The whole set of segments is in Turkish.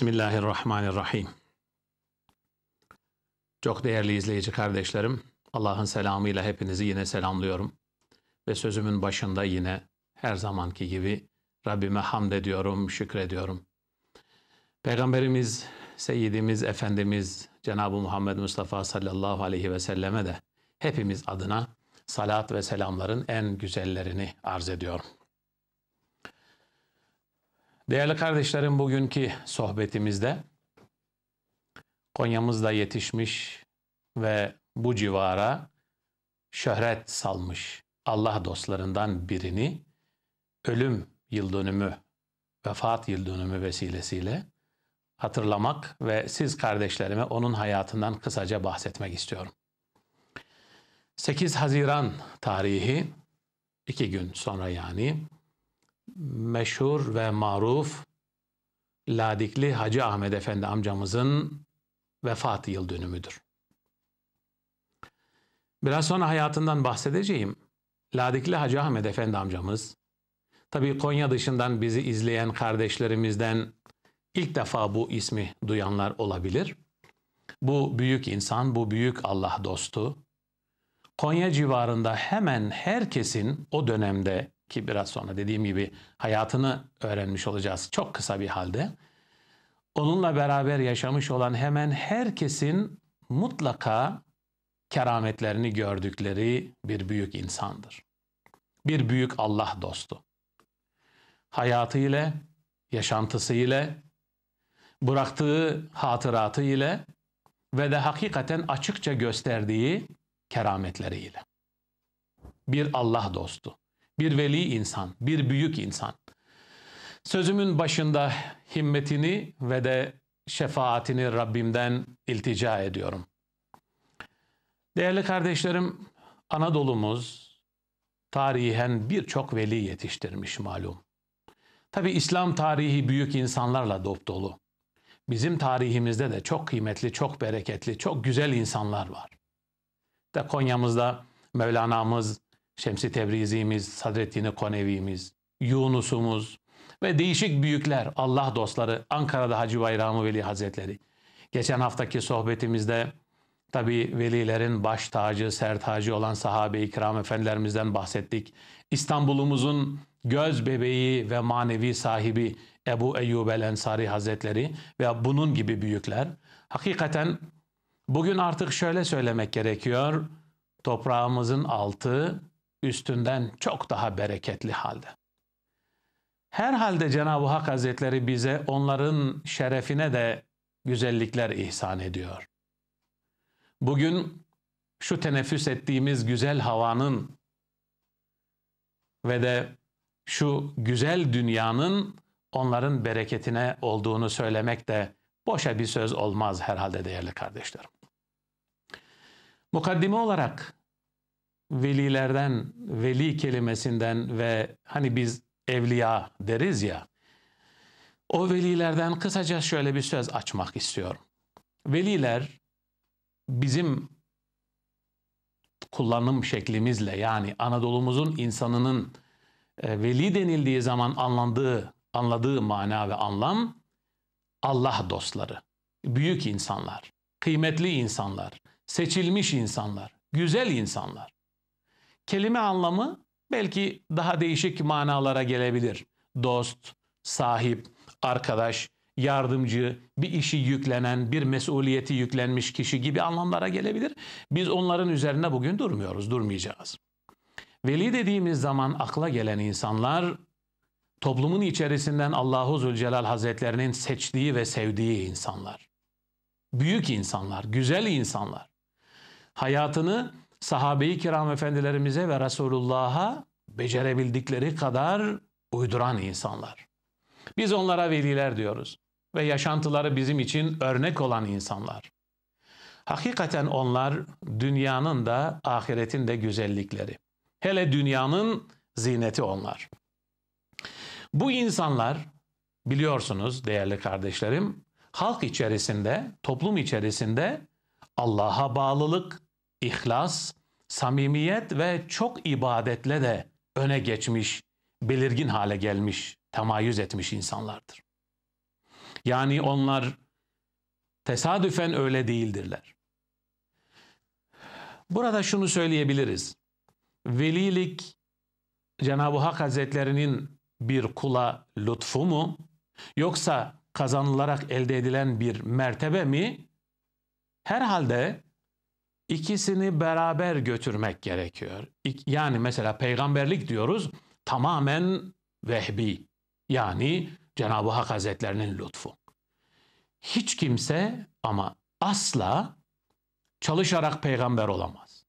Bismillahirrahmanirrahim. Çok değerli izleyici kardeşlerim, Allah'ın selamıyla hepinizi yine selamlıyorum. Ve sözümün başında yine her zamanki gibi Rabbime hamd ediyorum, şükrediyorum. Peygamberimiz, Seyyidimiz, Efendimiz Cenab-ı Muhammed Mustafa sallallahu aleyhi ve selleme de hepimiz adına salat ve selamların en güzellerini arz ediyorum. Değerli kardeşlerim bugünkü sohbetimizde Konya'mızda yetişmiş ve bu civara şöhret salmış Allah dostlarından birini ölüm yıl dönümü, vefat yıl dönümü vesilesiyle hatırlamak ve siz kardeşlerime onun hayatından kısaca bahsetmek istiyorum. 8 Haziran tarihi, iki gün sonra yani, meşhur ve maruf Ladikli Hacı Ahmet Efendi amcamızın vefat yıl dönümüdür. Biraz sonra hayatından bahsedeceğim. Ladikli Hacı Ahmet Efendi amcamız, tabii Konya dışından bizi izleyen kardeşlerimizden ilk defa bu ismi duyanlar olabilir. Bu büyük insan, bu büyük Allah dostu, Konya civarında hemen herkesin o dönemde ki biraz sonra dediğim gibi hayatını öğrenmiş olacağız çok kısa bir halde. Onunla beraber yaşamış olan hemen herkesin mutlaka kerametlerini gördükleri bir büyük insandır. Bir büyük Allah dostu. Hayatı ile, yaşantısı ile, bıraktığı hatıratı ile ve de hakikaten açıkça gösterdiği kerametleriyle. Bir Allah dostu bir veli insan, bir büyük insan. Sözümün başında himmetini ve de şefaatini Rabbimden iltica ediyorum. Değerli kardeşlerim, Anadolu'muz tarihen birçok veli yetiştirmiş malum. Tabi İslam tarihi büyük insanlarla dop dolu. Bizim tarihimizde de çok kıymetli, çok bereketli, çok güzel insanlar var. De Konya'mızda Mevlana'mız, Şemsi Tebrizimiz, Sadreddin Konevi'miz, Yunus'umuz ve değişik büyükler, Allah dostları, Ankara'da Hacı Bayramı Veli Hazretleri. Geçen haftaki sohbetimizde tabi velilerin baş tacı, ser tacı olan sahabe-i kiram efendilerimizden bahsettik. İstanbul'umuzun göz bebeği ve manevi sahibi Ebu Eyyub el Ensari Hazretleri ve bunun gibi büyükler. Hakikaten bugün artık şöyle söylemek gerekiyor. Toprağımızın altı üstünden çok daha bereketli halde. Herhalde Cenab-ı Hak Hazretleri bize onların şerefine de güzellikler ihsan ediyor. Bugün şu teneffüs ettiğimiz güzel havanın ve de şu güzel dünyanın onların bereketine olduğunu söylemek de boşa bir söz olmaz herhalde değerli kardeşlerim. Mukaddime olarak velilerden, veli kelimesinden ve hani biz evliya deriz ya, o velilerden kısaca şöyle bir söz açmak istiyorum. Veliler bizim kullanım şeklimizle yani Anadolu'muzun insanının e, veli denildiği zaman anlandığı, anladığı mana ve anlam Allah dostları, büyük insanlar, kıymetli insanlar, seçilmiş insanlar, güzel insanlar. Kelime anlamı belki daha değişik manalara gelebilir. Dost, sahip, arkadaş, yardımcı, bir işi yüklenen, bir mesuliyeti yüklenmiş kişi gibi anlamlara gelebilir. Biz onların üzerine bugün durmuyoruz, durmayacağız. Veli dediğimiz zaman akla gelen insanlar toplumun içerisinden Allahu Zülcelal Hazretlerinin seçtiği ve sevdiği insanlar. Büyük insanlar, güzel insanlar. Hayatını sahabe-i kiram efendilerimize ve Resulullah'a becerebildikleri kadar uyduran insanlar. Biz onlara veliler diyoruz ve yaşantıları bizim için örnek olan insanlar. Hakikaten onlar dünyanın da ahiretin de güzellikleri. Hele dünyanın zineti onlar. Bu insanlar biliyorsunuz değerli kardeşlerim halk içerisinde, toplum içerisinde Allah'a bağlılık, ihlas, samimiyet ve çok ibadetle de öne geçmiş, belirgin hale gelmiş, temayüz etmiş insanlardır. Yani onlar tesadüfen öyle değildirler. Burada şunu söyleyebiliriz. Velilik Cenab-ı Hak Hazretlerinin bir kula lütfu mu yoksa kazanılarak elde edilen bir mertebe mi? Herhalde ikisini beraber götürmek gerekiyor. Yani mesela peygamberlik diyoruz tamamen vehbi. Yani Cenab-ı Hak Hazretlerinin lütfu. Hiç kimse ama asla çalışarak peygamber olamaz.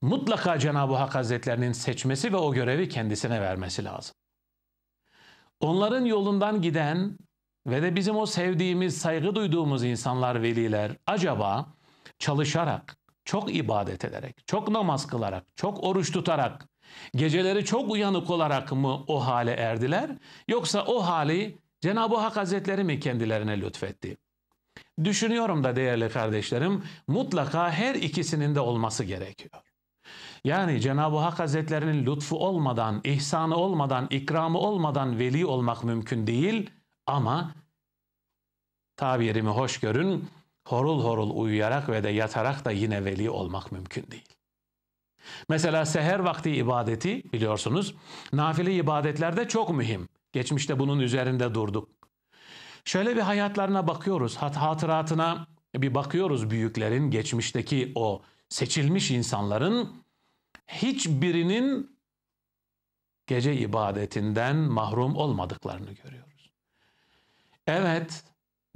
Mutlaka Cenab-ı Hak Hazretlerinin seçmesi ve o görevi kendisine vermesi lazım. Onların yolundan giden ve de bizim o sevdiğimiz, saygı duyduğumuz insanlar, veliler acaba çalışarak, çok ibadet ederek, çok namaz kılarak, çok oruç tutarak, geceleri çok uyanık olarak mı o hale erdiler? Yoksa o hali Cenab-ı Hak Hazretleri mi kendilerine lütfetti? Düşünüyorum da değerli kardeşlerim, mutlaka her ikisinin de olması gerekiyor. Yani Cenab-ı Hak Hazretlerinin lütfu olmadan, ihsanı olmadan, ikramı olmadan veli olmak mümkün değil ama tabirimi hoş görün, horul horul uyuyarak ve de yatarak da yine veli olmak mümkün değil. Mesela seher vakti ibadeti biliyorsunuz nafile ibadetlerde çok mühim. Geçmişte bunun üzerinde durduk. Şöyle bir hayatlarına bakıyoruz, hat hatıratına bir bakıyoruz büyüklerin, geçmişteki o seçilmiş insanların hiçbirinin gece ibadetinden mahrum olmadıklarını görüyoruz. Evet,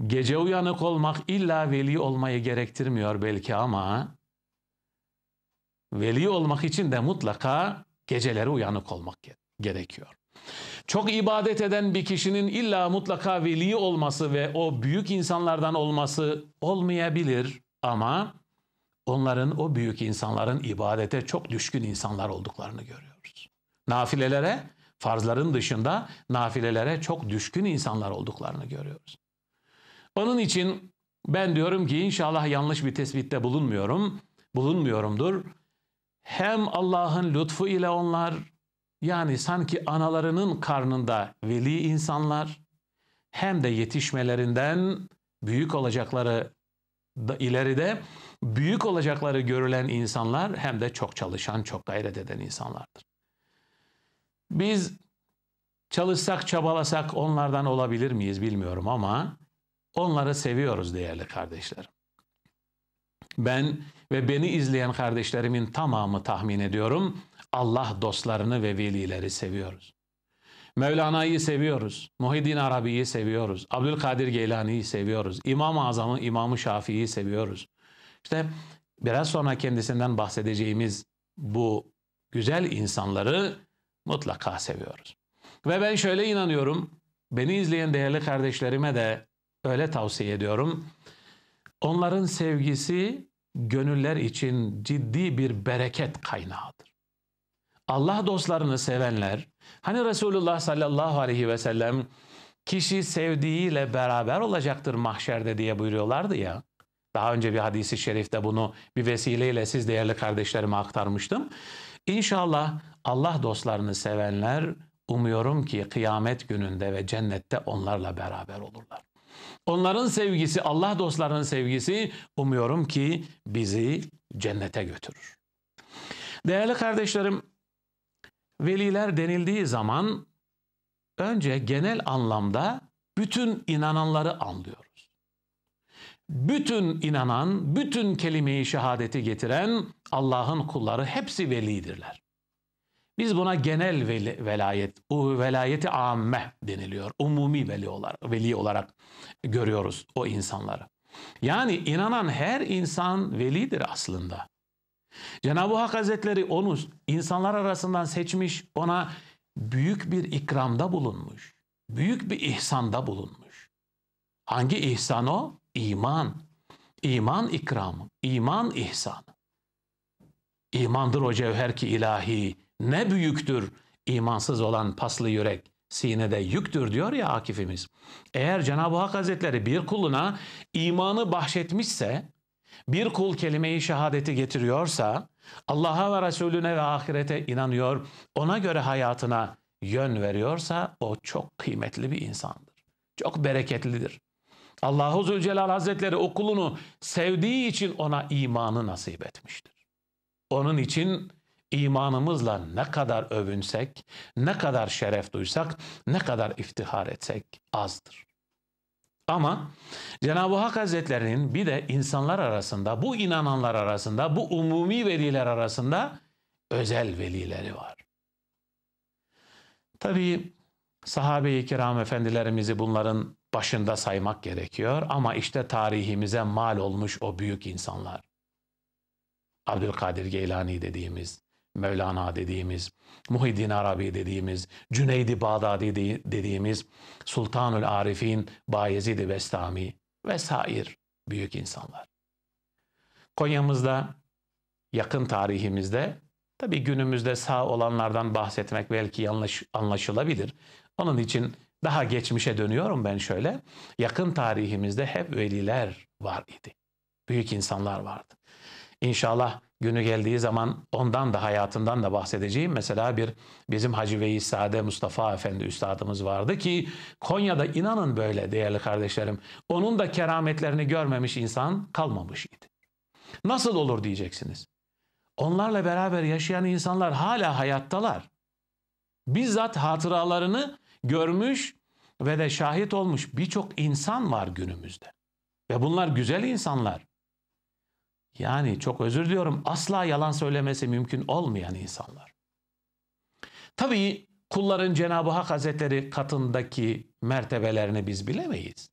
gece uyanık olmak illa veli olmayı gerektirmiyor belki ama veli olmak için de mutlaka geceleri uyanık olmak gerekiyor. Çok ibadet eden bir kişinin illa mutlaka veli olması ve o büyük insanlardan olması olmayabilir ama onların o büyük insanların ibadete çok düşkün insanlar olduklarını görüyoruz. Nafilelere, farzların dışında nafilelere çok düşkün insanlar olduklarını görüyoruz. Onun için ben diyorum ki inşallah yanlış bir tespitte bulunmuyorum, bulunmuyorumdur. Hem Allah'ın lütfu ile onlar yani sanki analarının karnında veli insanlar hem de yetişmelerinden büyük olacakları da ileride büyük olacakları görülen insanlar hem de çok çalışan, çok gayret eden insanlardır. Biz çalışsak, çabalasak onlardan olabilir miyiz bilmiyorum ama onları seviyoruz değerli kardeşlerim. Ben ve beni izleyen kardeşlerimin tamamı tahmin ediyorum Allah dostlarını ve velileri seviyoruz. Mevlana'yı seviyoruz. Muhiddin Arabi'yi seviyoruz. Abdülkadir Geylani'yi seviyoruz. İmam-ı Azam'ı, İmam-ı Şafii'yi seviyoruz. İşte biraz sonra kendisinden bahsedeceğimiz bu güzel insanları mutlaka seviyoruz. Ve ben şöyle inanıyorum, beni izleyen değerli kardeşlerime de öyle tavsiye ediyorum. Onların sevgisi gönüller için ciddi bir bereket kaynağıdır. Allah dostlarını sevenler, hani Resulullah sallallahu aleyhi ve sellem kişi sevdiğiyle beraber olacaktır mahşerde diye buyuruyorlardı ya. Daha önce bir hadisi şerifte bunu bir vesileyle siz değerli kardeşlerime aktarmıştım. İnşallah Allah dostlarını sevenler umuyorum ki kıyamet gününde ve cennette onlarla beraber olurlar. Onların sevgisi, Allah dostlarının sevgisi umuyorum ki bizi cennete götürür. Değerli kardeşlerim, veliler denildiği zaman önce genel anlamda bütün inananları anlıyoruz. Bütün inanan, bütün kelimeyi şehadeti getiren Allah'ın kulları hepsi velidirler. Biz buna genel veli, velayet, velayeti amme deniliyor. Umumi veli olarak, veli olarak görüyoruz o insanları. Yani inanan her insan velidir aslında. Cenab-ı Hak Hazretleri onu insanlar arasından seçmiş, ona büyük bir ikramda bulunmuş. Büyük bir ihsanda bulunmuş. Hangi ihsan o? İman. İman ikramı, iman ihsanı. İmandır o cevher ki ilahi, ne büyüktür imansız olan paslı yürek sinede yüktür diyor ya Akifimiz. Eğer Cenab-ı Hak Hazretleri bir kuluna imanı bahşetmişse, bir kul kelimeyi şehadeti getiriyorsa, Allah'a ve Resulüne ve ahirete inanıyor, ona göre hayatına yön veriyorsa o çok kıymetli bir insandır. Çok bereketlidir. Allahu Zülcelal Hazretleri o kulunu sevdiği için ona imanı nasip etmiştir. Onun için imanımızla ne kadar övünsek, ne kadar şeref duysak, ne kadar iftihar etsek azdır. Ama Cenab-ı Hak Hazretlerinin bir de insanlar arasında, bu inananlar arasında, bu umumi veliler arasında özel velileri var. Tabii sahabe-i kiram efendilerimizi bunların başında saymak gerekiyor ama işte tarihimize mal olmuş o büyük insanlar. Abdülkadir Geylani dediğimiz, Mevlana dediğimiz, Muhiddin Arabi dediğimiz, Cüneydi Bağdadi dediğimiz, Sultanül Arifin, Bayezid-i Bestami vesaire büyük insanlar. Konya'mızda yakın tarihimizde tabi günümüzde sağ olanlardan bahsetmek belki yanlış anlaşılabilir. Onun için daha geçmişe dönüyorum ben şöyle. Yakın tarihimizde hep veliler var idi. Büyük insanlar vardı. İnşallah günü geldiği zaman ondan da hayatından da bahsedeceğim. Mesela bir bizim Hacı Veys Sade Mustafa Efendi üstadımız vardı ki Konya'da inanın böyle değerli kardeşlerim. Onun da kerametlerini görmemiş insan kalmamış idi. Nasıl olur diyeceksiniz. Onlarla beraber yaşayan insanlar hala hayattalar. Bizzat hatıralarını görmüş ve de şahit olmuş birçok insan var günümüzde. Ve bunlar güzel insanlar. Yani çok özür diliyorum asla yalan söylemesi mümkün olmayan insanlar. Tabii kulların Cenab-ı Hak Hazretleri katındaki mertebelerini biz bilemeyiz.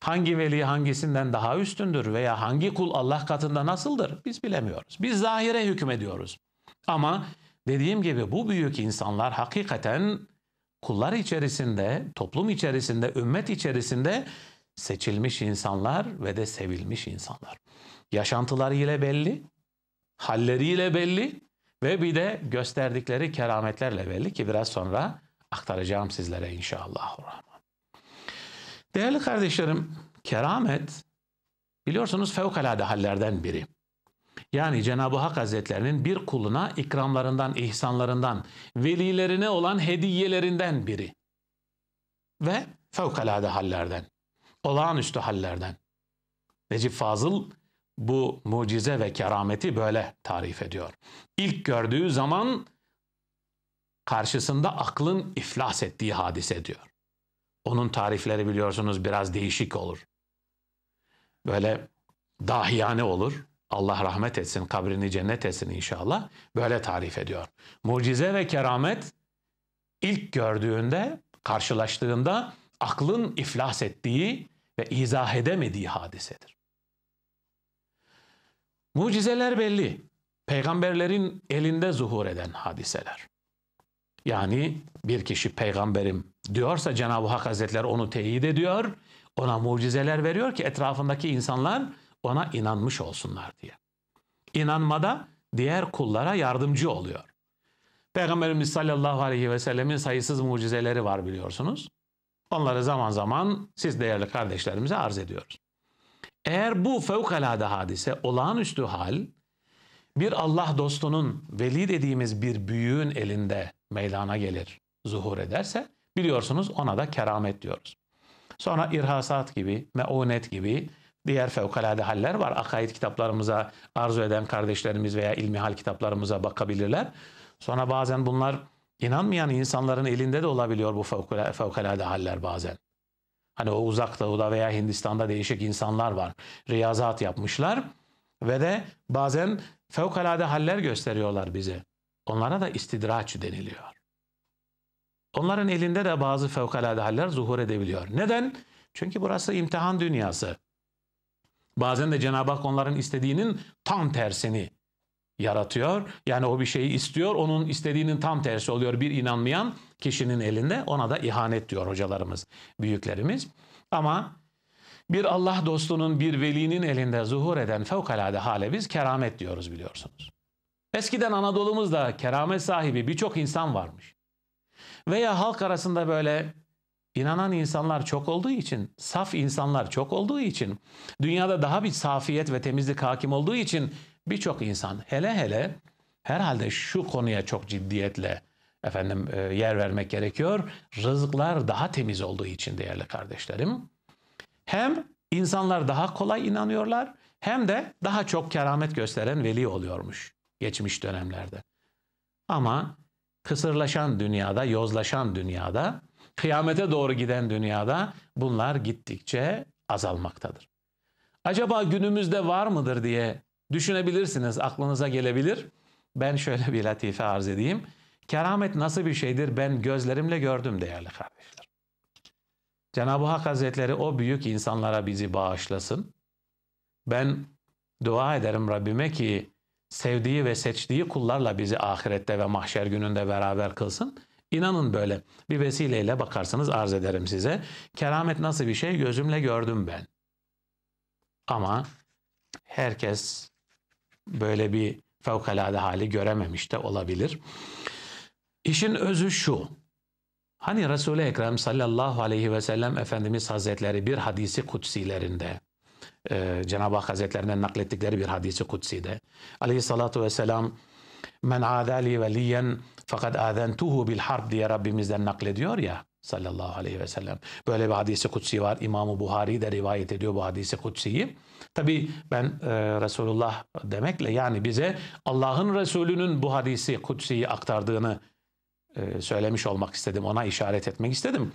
Hangi veli hangisinden daha üstündür veya hangi kul Allah katında nasıldır biz bilemiyoruz. Biz zahire hükmediyoruz. Ama dediğim gibi bu büyük insanlar hakikaten kullar içerisinde, toplum içerisinde, ümmet içerisinde seçilmiş insanlar ve de sevilmiş insanlar. Yaşantılarıyla belli, halleriyle belli ve bir de gösterdikleri kerametlerle belli ki biraz sonra aktaracağım sizlere inşallah. Değerli kardeşlerim, keramet biliyorsunuz fevkalade hallerden biri. Yani Cenab-ı Hak Hazretlerinin bir kuluna ikramlarından, ihsanlarından, velilerine olan hediyelerinden biri. Ve fevkalade hallerden, olağanüstü hallerden. Necip Fazıl bu mucize ve kerameti böyle tarif ediyor. İlk gördüğü zaman karşısında aklın iflas ettiği hadise diyor. Onun tarifleri biliyorsunuz biraz değişik olur. Böyle dahiyane olur. Allah rahmet etsin, kabrini cennet etsin inşallah. Böyle tarif ediyor. Mucize ve keramet ilk gördüğünde, karşılaştığında aklın iflas ettiği ve izah edemediği hadisedir. Mucizeler belli. Peygamberlerin elinde zuhur eden hadiseler. Yani bir kişi peygamberim diyorsa Cenab-ı Hak Hazretleri onu teyit ediyor. Ona mucizeler veriyor ki etrafındaki insanlar ona inanmış olsunlar diye. İnanmada diğer kullara yardımcı oluyor. Peygamberimiz sallallahu aleyhi ve sellemin sayısız mucizeleri var biliyorsunuz. Onları zaman zaman siz değerli kardeşlerimize arz ediyoruz. Eğer bu fevkalade hadise, olağanüstü hal, bir Allah dostunun, veli dediğimiz bir büyüğün elinde meydana gelir, zuhur ederse, biliyorsunuz ona da keramet diyoruz. Sonra irhasat gibi, meunet gibi diğer fevkalade haller var. Akaid kitaplarımıza arzu eden kardeşlerimiz veya ilmihal kitaplarımıza bakabilirler. Sonra bazen bunlar inanmayan insanların elinde de olabiliyor bu fevkalade haller bazen. Hani o uzak doğuda veya Hindistan'da değişik insanlar var. Riyazat yapmışlar ve de bazen fevkalade haller gösteriyorlar bize. Onlara da istidraç deniliyor. Onların elinde de bazı fevkalade haller zuhur edebiliyor. Neden? Çünkü burası imtihan dünyası. Bazen de Cenab-ı Hak onların istediğinin tam tersini yaratıyor. Yani o bir şeyi istiyor, onun istediğinin tam tersi oluyor bir inanmayan kişinin elinde. Ona da ihanet diyor hocalarımız, büyüklerimiz. Ama bir Allah dostunun, bir velinin elinde zuhur eden fevkalade hale biz keramet diyoruz biliyorsunuz. Eskiden Anadolu'muzda keramet sahibi birçok insan varmış. Veya halk arasında böyle inanan insanlar çok olduğu için, saf insanlar çok olduğu için, dünyada daha bir safiyet ve temizlik hakim olduğu için birçok insan hele hele herhalde şu konuya çok ciddiyetle efendim e, yer vermek gerekiyor. Rızıklar daha temiz olduğu için değerli kardeşlerim. Hem insanlar daha kolay inanıyorlar hem de daha çok keramet gösteren veli oluyormuş geçmiş dönemlerde. Ama kısırlaşan dünyada, yozlaşan dünyada, kıyamete doğru giden dünyada bunlar gittikçe azalmaktadır. Acaba günümüzde var mıdır diye düşünebilirsiniz, aklınıza gelebilir. Ben şöyle bir latife arz edeyim. Keramet nasıl bir şeydir ben gözlerimle gördüm değerli kardeşler. Cenab-ı Hak Hazretleri o büyük insanlara bizi bağışlasın. Ben dua ederim Rabbime ki sevdiği ve seçtiği kullarla bizi ahirette ve mahşer gününde beraber kılsın. İnanın böyle bir vesileyle bakarsanız arz ederim size. Keramet nasıl bir şey gözümle gördüm ben. Ama herkes böyle bir fevkalade hali görememiş de olabilir. İşin özü şu. Hani Resul-i Ekrem sallallahu aleyhi ve sellem Efendimiz Hazretleri bir hadisi kutsilerinde e, Cenab-ı Hak Hazretlerinden naklettikleri bir hadisi kutside aleyhissalatu vesselam men adali veliyen fakat azentuhu bil harb diye Rabbimizden naklediyor ya sallallahu aleyhi ve sellem. Böyle bir hadisi kutsi var. İmam-ı Buhari de rivayet ediyor bu hadisi kutsiyi. Tabi ben e, Resulullah demekle yani bize Allah'ın Resulü'nün bu hadisi kutsiyi aktardığını e, söylemiş olmak istedim. Ona işaret etmek istedim.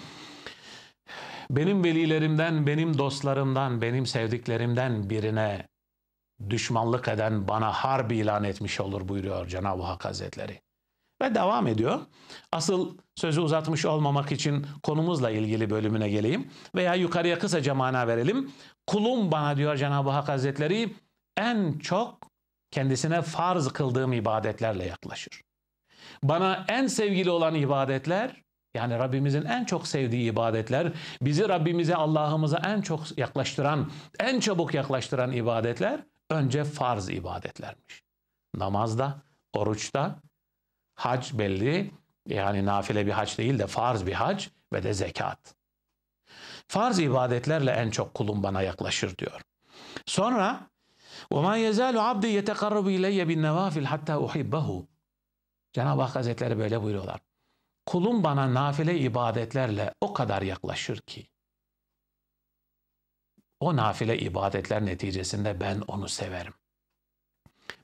Benim velilerimden, benim dostlarımdan, benim sevdiklerimden birine düşmanlık eden bana harbi ilan etmiş olur buyuruyor Cenab-ı Hak Hazretleri. Ve devam ediyor. Asıl sözü uzatmış olmamak için konumuzla ilgili bölümüne geleyim. Veya yukarıya kısaca mana verelim. Kulum bana diyor Cenab-ı Hak Hazretleri en çok kendisine farz kıldığım ibadetlerle yaklaşır. Bana en sevgili olan ibadetler yani Rabbimizin en çok sevdiği ibadetler, bizi Rabbimize, Allah'ımıza en çok yaklaştıran, en çabuk yaklaştıran ibadetler önce farz ibadetlermiş. Namazda, oruçta, hac belli, yani nafile bir hac değil de farz bir hac ve de zekat. Farz ibadetlerle en çok kulum bana yaklaşır diyor. Sonra وَمَا يَزَالُ عَبْدِ يَتَقَرَّبُ اِلَيَّ بِالنَّوَافِلْ hatta اُحِبَّهُ Cenab-ı Hak Hazretleri böyle buyuruyorlar. Kulum bana nafile ibadetlerle o kadar yaklaşır ki o nafile ibadetler neticesinde ben onu severim.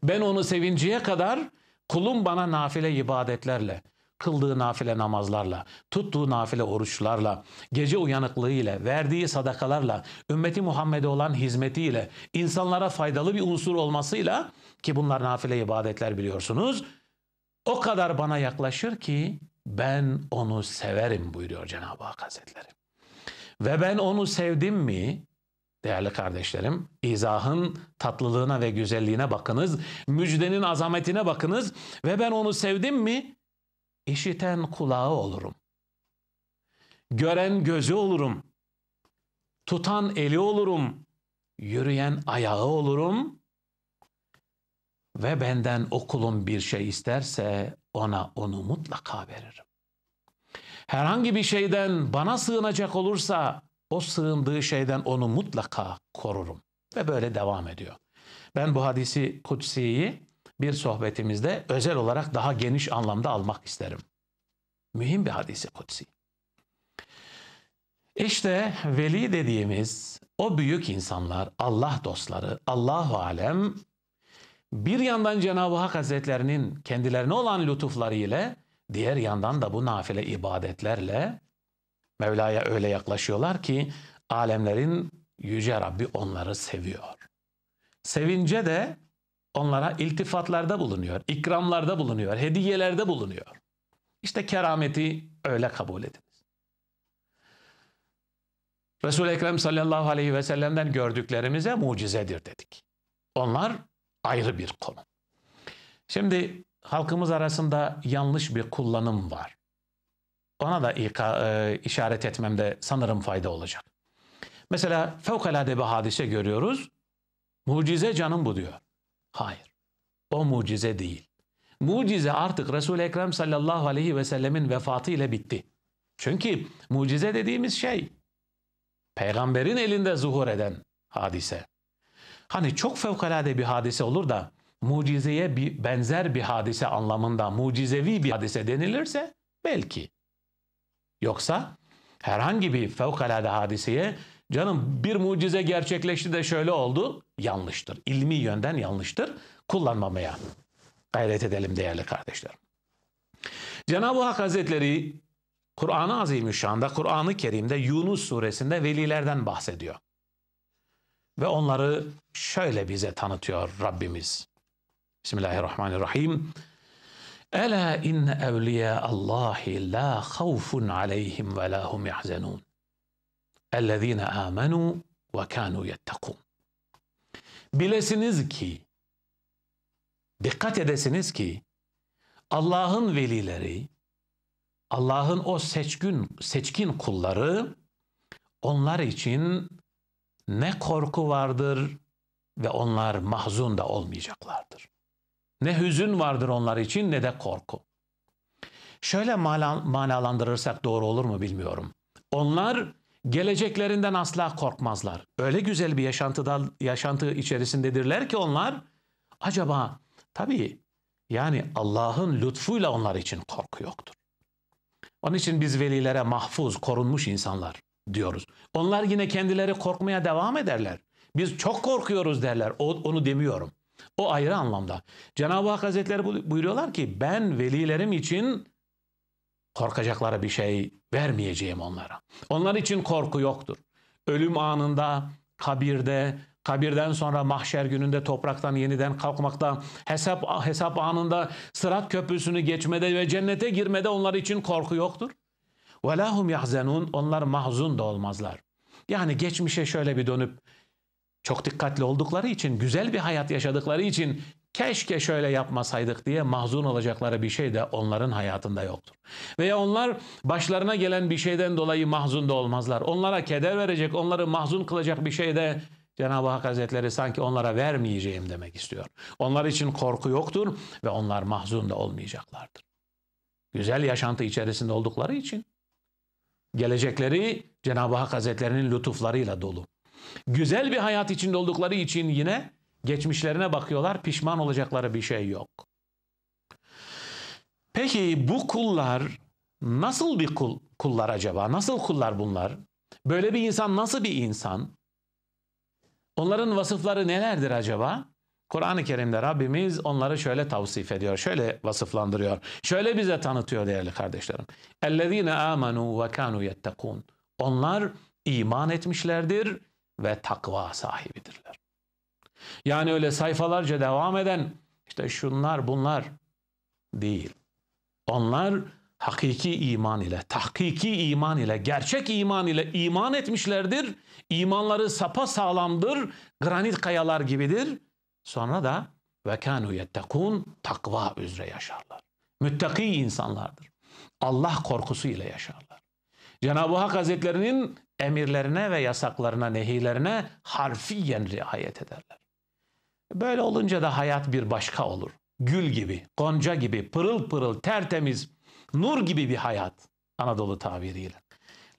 Ben onu sevinceye kadar kulum bana nafile ibadetlerle, kıldığı nafile namazlarla, tuttuğu nafile oruçlarla, gece uyanıklığıyla, verdiği sadakalarla, ümmeti Muhammed'e olan hizmetiyle, insanlara faydalı bir unsur olmasıyla ki bunlar nafile ibadetler biliyorsunuz, o kadar bana yaklaşır ki ben onu severim buyuruyor Cenab-ı Hak Hazretleri. Ve ben onu sevdim mi değerli kardeşlerim izahın tatlılığına ve güzelliğine bakınız. Müjdenin azametine bakınız ve ben onu sevdim mi işiten kulağı olurum. Gören gözü olurum. Tutan eli olurum. Yürüyen ayağı olurum. Ve benden okulum bir şey isterse ona onu mutlaka veririm. Herhangi bir şeyden bana sığınacak olursa o sığındığı şeyden onu mutlaka korurum. Ve böyle devam ediyor. Ben bu hadisi kutsiyi bir sohbetimizde özel olarak daha geniş anlamda almak isterim. Mühim bir hadisi kutsi. İşte veli dediğimiz o büyük insanlar, Allah dostları, Allahu alem bir yandan Cenab-ı Hak Hazretlerinin kendilerine olan lütufları ile diğer yandan da bu nafile ibadetlerle Mevla'ya öyle yaklaşıyorlar ki alemlerin yüce Rabbi onları seviyor. Sevince de onlara iltifatlarda bulunuyor, ikramlarda bulunuyor, hediyelerde bulunuyor. İşte kerameti öyle kabul ediniz. Resul-i Ekrem sallallahu aleyhi ve sellem'den gördüklerimize mucizedir dedik. Onlar ayrı bir konu. Şimdi halkımız arasında yanlış bir kullanım var. Ona da e, işaret etmemde sanırım fayda olacak. Mesela fevkalade bir hadise görüyoruz. Mucize canım bu diyor. Hayır. O mucize değil. Mucize artık Resul-i Ekrem sallallahu aleyhi ve sellemin vefatı ile bitti. Çünkü mucize dediğimiz şey peygamberin elinde zuhur eden hadise. Hani çok fevkalade bir hadise olur da mucizeye bir benzer bir hadise anlamında mucizevi bir hadise denilirse belki. Yoksa herhangi bir fevkalade hadiseye Canım bir mucize gerçekleşti de şöyle oldu. Yanlıştır. İlmi yönden yanlıştır. Kullanmamaya gayret edelim değerli kardeşlerim. Cenab-ı Hak Hazretleri Kur'an-ı Azimüşşan'da, Kur'an-ı Kerim'de Yunus suresinde velilerden bahsediyor. Ve onları şöyle bize tanıtıyor Rabbimiz. Bismillahirrahmanirrahim. Ela inne evliya Allahi la havfun aleyhim ve la hum yahzenun. Ellezine amenu ve kanu yettekun. Bilesiniz ki, dikkat edesiniz ki, Allah'ın velileri, Allah'ın o seçkin, seçkin kulları, onlar için ne korku vardır ve onlar mahzun da olmayacaklardır. Ne hüzün vardır onlar için ne de korku. Şöyle manalandırırsak doğru olur mu bilmiyorum. Onlar geleceklerinden asla korkmazlar. Öyle güzel bir yaşantıda, yaşantı içerisindedirler ki onlar acaba tabii yani Allah'ın lütfuyla onlar için korku yoktur. Onun için biz velilere mahfuz, korunmuş insanlar diyoruz. Onlar yine kendileri korkmaya devam ederler. Biz çok korkuyoruz derler. O, onu demiyorum. O ayrı anlamda. Cenab-ı Hak Hazretleri buyuruyorlar ki ben velilerim için korkacakları bir şey vermeyeceğim onlara. Onlar için korku yoktur. Ölüm anında, kabirde, kabirden sonra mahşer gününde topraktan yeniden kalkmakta, hesap hesap anında sırat köprüsünü geçmede ve cennete girmede onlar için korku yoktur. Lahum yahzenun onlar mahzun da olmazlar. Yani geçmişe şöyle bir dönüp çok dikkatli oldukları için, güzel bir hayat yaşadıkları için keşke şöyle yapmasaydık diye mahzun olacakları bir şey de onların hayatında yoktur. Veya onlar başlarına gelen bir şeyden dolayı mahzun da olmazlar. Onlara keder verecek, onları mahzun kılacak bir şey de Cenab-ı Hak Hazretleri sanki onlara vermeyeceğim demek istiyor. Onlar için korku yoktur ve onlar mahzun da olmayacaklardır. Güzel yaşantı içerisinde oldukları için gelecekleri Cenab-ı Hak Hazretlerinin lütuflarıyla dolu. Güzel bir hayat içinde oldukları için yine geçmişlerine bakıyorlar, pişman olacakları bir şey yok. Peki bu kullar nasıl bir kul, kullar acaba? Nasıl kullar bunlar? Böyle bir insan nasıl bir insan? Onların vasıfları nelerdir acaba? Kur'an-ı Kerim'de Rabbimiz onları şöyle tavsif ediyor, şöyle vasıflandırıyor. Şöyle bize tanıtıyor değerli kardeşlerim. اَلَّذ۪ينَ آمَنُوا وَكَانُوا يَتَّقُونَ Onlar iman etmişlerdir ve takva sahibidirler. Yani öyle sayfalarca devam eden işte şunlar bunlar değil. Onlar hakiki iman ile, tahkiki iman ile, gerçek iman ile iman etmişlerdir. İmanları sapa sağlamdır, granit kayalar gibidir. Sonra da ve kanu yettekun takva üzere yaşarlar. Müttaki insanlardır. Allah korkusu ile yaşarlar. Cenab-ı Hak Hazretlerinin emirlerine ve yasaklarına, nehilerine harfiyen riayet ederler. Böyle olunca da hayat bir başka olur. Gül gibi, gonca gibi, pırıl pırıl, tertemiz, nur gibi bir hayat Anadolu tabiriyle.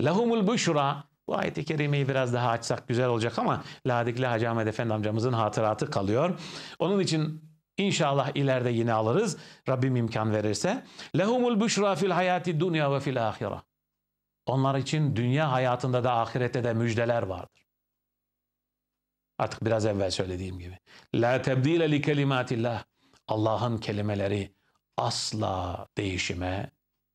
Lahumul büşra bu ayet-i kerimeyi biraz daha açsak güzel olacak ama Ladikli Hacı Ahmet Efendi amcamızın hatıratı kalıyor. Onun için inşallah ileride yine alırız. Rabbim imkan verirse. Lehumul büşra fil hayati dunya ve fil ahira. Onlar için dünya hayatında da ahirette de müjdeler vardır. Artık biraz evvel söylediğim gibi. La tebdile li kelimatillah. Allah'ın kelimeleri asla değişime,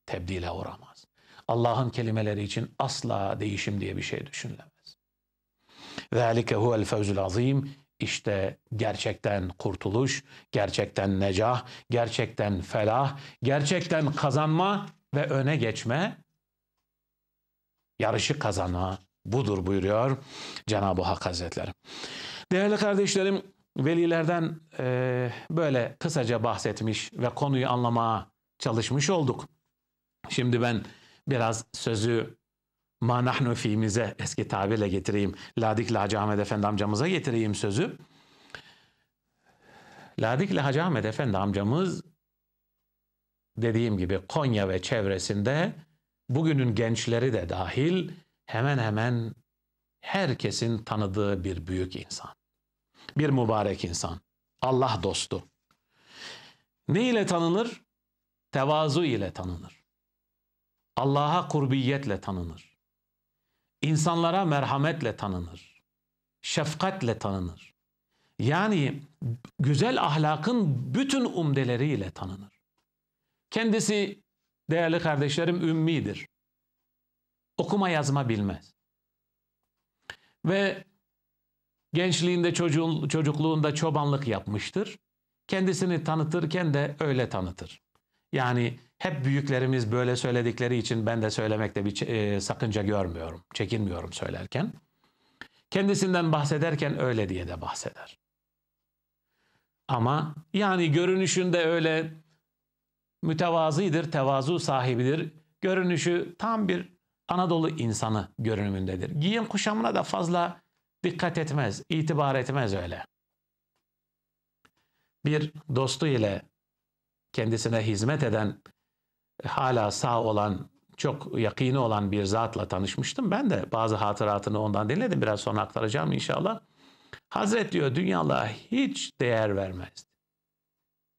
tebdile uğramaz. Allah'ın kelimeleri için asla değişim diye bir şey düşünülemez. ذَٰلِكَ هُوَ الْفَوْزُ azim. İşte gerçekten kurtuluş, gerçekten necah, gerçekten felah, gerçekten kazanma ve öne geçme, yarışı kazanma budur buyuruyor Cenab-ı Hak Hazretleri. Değerli kardeşlerim, velilerden e, böyle kısaca bahsetmiş ve konuyu anlamaya çalışmış olduk. Şimdi ben biraz sözü ma nahnu fiimize eski tabirle getireyim. Ladikli Hacı Ahmet Efendi amcamıza getireyim sözü. Ladikli Hacı Ahmet Efendi amcamız dediğim gibi Konya ve çevresinde bugünün gençleri de dahil hemen hemen herkesin tanıdığı bir büyük insan. Bir mübarek insan. Allah dostu. Ne ile tanınır? Tevazu ile tanınır. Allah'a kurbiyetle tanınır. insanlara merhametle tanınır. Şefkatle tanınır. Yani güzel ahlakın bütün umdeleriyle tanınır. Kendisi değerli kardeşlerim ümmidir. Okuma yazma bilmez. Ve gençliğinde çocuğun, çocukluğunda çobanlık yapmıştır. Kendisini tanıtırken de öyle tanıtır. Yani hep büyüklerimiz böyle söyledikleri için ben de söylemekte bir e, sakınca görmüyorum. Çekinmiyorum söylerken. Kendisinden bahsederken öyle diye de bahseder. Ama yani görünüşünde öyle mütevazıdır, tevazu sahibidir. Görünüşü tam bir Anadolu insanı görünümündedir. Giyim kuşamına da fazla dikkat etmez, itibar etmez öyle. Bir dostu ile kendisine hizmet eden, hala sağ olan, çok yakini olan bir zatla tanışmıştım. Ben de bazı hatıratını ondan dinledim. Biraz sonra aktaracağım inşallah. Hazret diyor dünyalığa hiç değer vermezdi.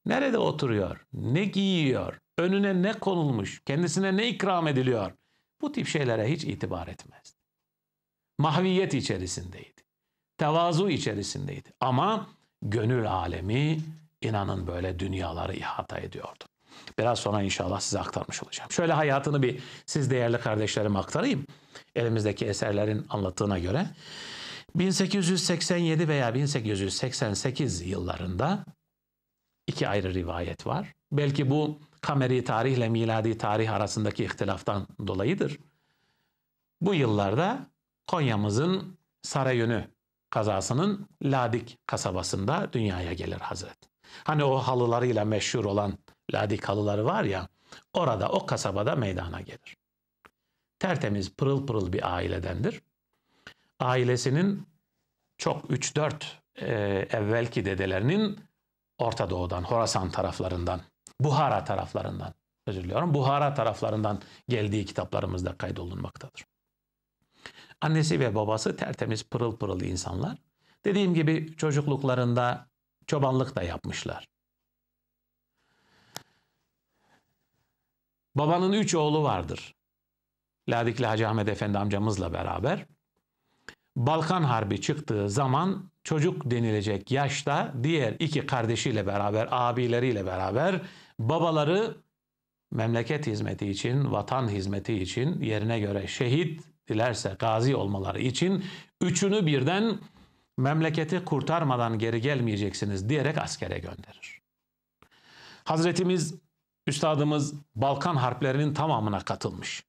Nerede oturuyor? Ne giyiyor? Önüne ne konulmuş? Kendisine ne ikram ediliyor? Bu tip şeylere hiç itibar etmezdi. Mahviyet içerisindeydi. Tevazu içerisindeydi. Ama gönül alemi inanın böyle dünyaları ihata ediyordu. Biraz sonra inşallah size aktarmış olacağım. Şöyle hayatını bir siz değerli kardeşlerim aktarayım. Elimizdeki eserlerin anlattığına göre. 1887 veya 1888 yıllarında iki ayrı rivayet var. Belki bu kameri tarihle miladi tarih arasındaki ihtilaftan dolayıdır. Bu yıllarda Konya'mızın Sarayönü kazasının Ladik kasabasında dünyaya gelir Hazret. Hani o halılarıyla meşhur olan Ladik halıları var ya, orada o kasabada meydana gelir. Tertemiz pırıl pırıl bir ailedendir. Ailesinin çok 3-4 e, evvelki dedelerinin Orta Doğu'dan, Horasan taraflarından, Buhara taraflarından, özür diliyorum, Buhara taraflarından geldiği kitaplarımızda kaydolunmaktadır. Annesi ve babası tertemiz pırıl pırıl insanlar. Dediğim gibi çocukluklarında çobanlık da yapmışlar. Babanın üç oğlu vardır. Ladikli Hacı Ahmet Efendi amcamızla beraber. Balkan Harbi çıktığı zaman çocuk denilecek yaşta diğer iki kardeşiyle beraber, abileriyle beraber babaları memleket hizmeti için, vatan hizmeti için yerine göre şehit dilerse gazi olmaları için üçünü birden memleketi kurtarmadan geri gelmeyeceksiniz diyerek askere gönderir. Hazretimiz, Üstadımız Balkan harplerinin tamamına katılmış.